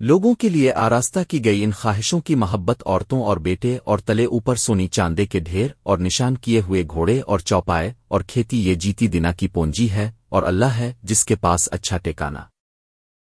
لوگوں کے لیے آراستہ کی گئی ان خواہشوں کی محبت عورتوں اور بیٹے اور تلے اوپر سونی چاندے کے ڈھیر اور نشان کیے ہوئے گھوڑے اور چوپائے اور کھیتی یہ جیتی دنا کی پونجی ہے اور اللہ ہے جس کے پاس اچھا ٹیکانا